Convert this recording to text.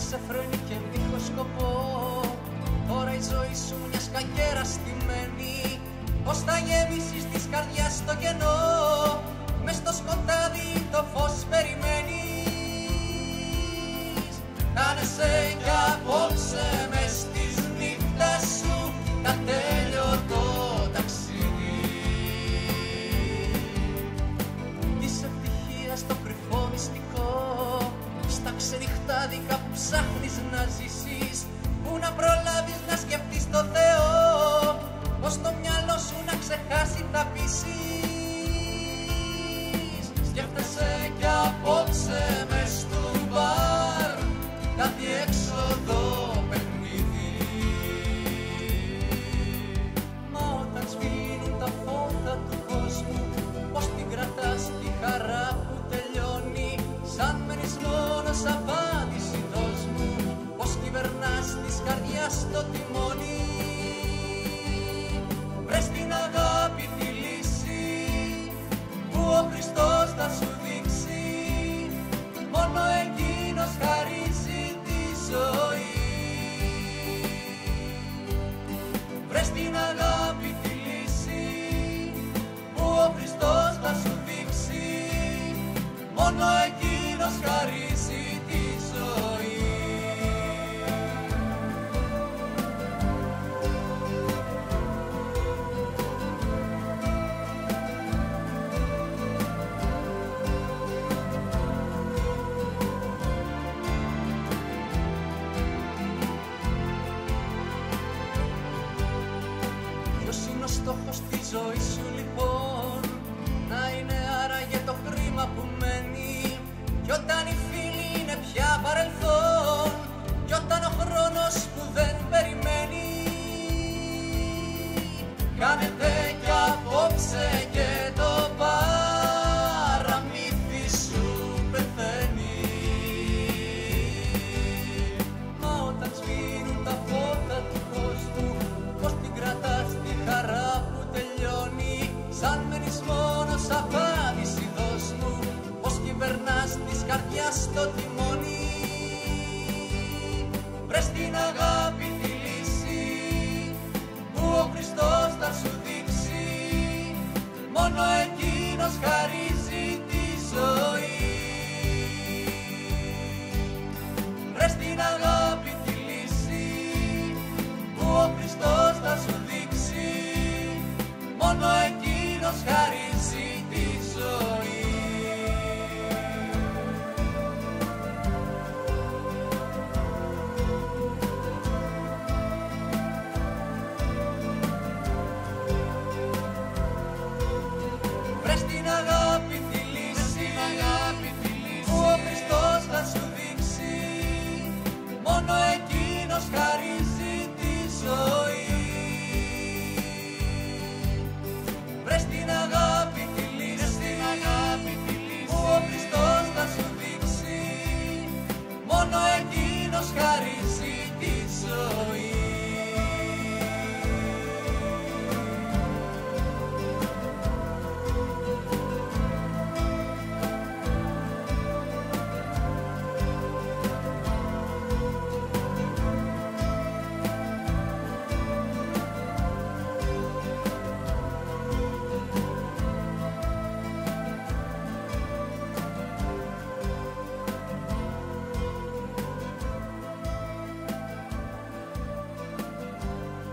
ξεφρώνει και δίχως σκοπό. Τώρα η ζωή σου μια σκακέρα στημένη. Πώς θα γεμίσεις της καρδιάς το κενό. Ψάχνεις να ζήσεις Πού να προλάβεις να σκεφτείς το Θεό Πως το μυαλό σου να ξεχάσει θα πείσεις Σκέφτεσαι κι απόψε μες του μπαρ Κάτι έξοδο παιχνίδι. Μα όταν σβήνουν τα φώτα του κόσμου Πως την κρατάς τη χαρά που τελειώνει Σαν μένεις μόνος απάντηση καρδιάς το τιμόνι. Βρες την αγάπη τη λύση Που ο Χριστός θα σου δείξει. Μόνο εκείνος χαρίζει τη ζωή. Βρες την αγάπη τη λύση Που ο Χριστός θα σου δείξει. Μόνο εκείνος χαρίζει το χρήμα που μένει Κι όταν οι φίλοι είναι πια παρελθόν Κι όταν ο χρόνος που δεν περιμένει. Κάνετε κι απόψε και το παραμύθι σου πεθαίνει. Μα όταν σβήνουν τα φώτα του κόσμου Πως την κρατάς τη χαρά που τελειώνει Σαν μένεις μόνος απάντηση της καρδιάς το τιμόνι. Βρες την αγάπη τη λύση Που ο Χριστός θα σου δείξει. Μόνο εκείνος χαρίζει τη ζωή. Βρες την αγάπη τη λύση Που ο Χριστός θα σου δείξει. Μόνο εκείνος χαρίζει